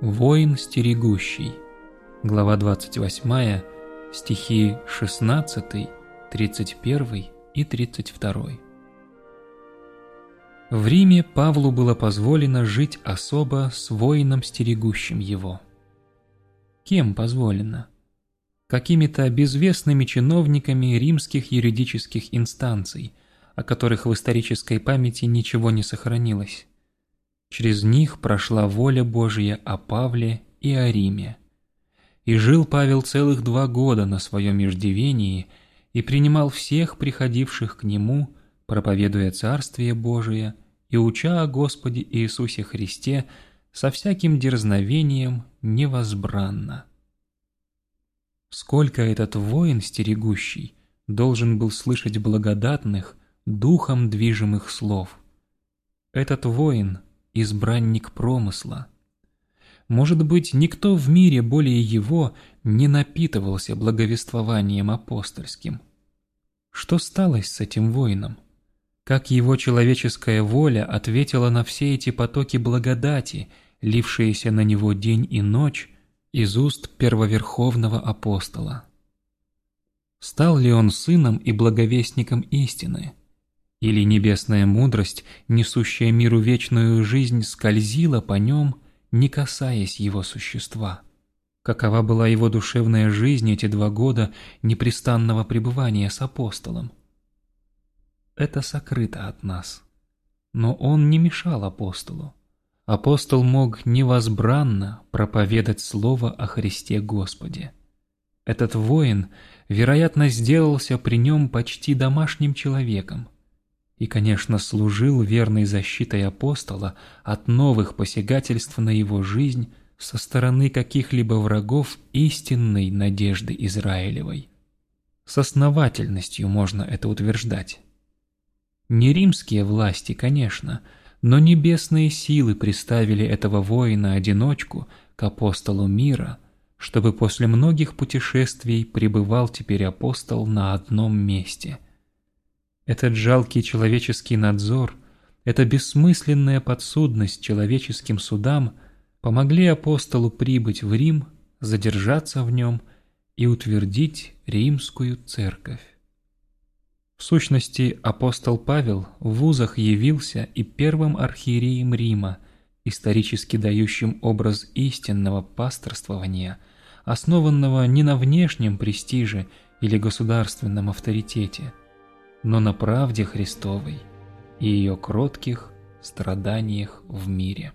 Воин стерегущий. Глава 28, стихи 16, 31 и 32. В Риме Павлу было позволено жить особо с воином, стерегущим его. Кем позволено? Какими-то безвестными чиновниками римских юридических инстанций, о которых в исторической памяти ничего не сохранилось. Через них прошла воля Божья о Павле и о Риме. И жил Павел целых два года на своем иждивении и принимал всех приходивших к нему, проповедуя Царствие Божие и уча о Господе Иисусе Христе со всяким дерзновением невозбранно. Сколько этот воин стерегущий должен был слышать благодатных, духом движимых слов. Этот воин – избранник промысла. Может быть, никто в мире более его не напитывался благовествованием апостольским. Что стало с этим воином? Как его человеческая воля ответила на все эти потоки благодати, лившиеся на него день и ночь из уст первоверховного апостола? Стал ли он сыном и благовестником истины? Или небесная мудрость, несущая миру вечную жизнь, скользила по нем, не касаясь его существа? Какова была его душевная жизнь эти два года непрестанного пребывания с апостолом? Это сокрыто от нас. Но он не мешал апостолу. Апостол мог невозбранно проповедать слово о Христе Господе. Этот воин, вероятно, сделался при нем почти домашним человеком – и, конечно, служил верной защитой апостола от новых посягательств на его жизнь со стороны каких-либо врагов истинной надежды Израилевой. С основательностью можно это утверждать. Не римские власти, конечно, но небесные силы приставили этого воина-одиночку к апостолу мира, чтобы после многих путешествий пребывал теперь апостол на одном месте – этот жалкий человеческий надзор, эта бессмысленная подсудность человеческим судам помогли апостолу прибыть в Рим, задержаться в нем и утвердить римскую церковь. В сущности, апостол Павел в вузах явился и первым архиереем Рима, исторически дающим образ истинного пасторствования, основанного не на внешнем престиже или государственном авторитете – но на правде Христовой и ее кротких страданиях в мире.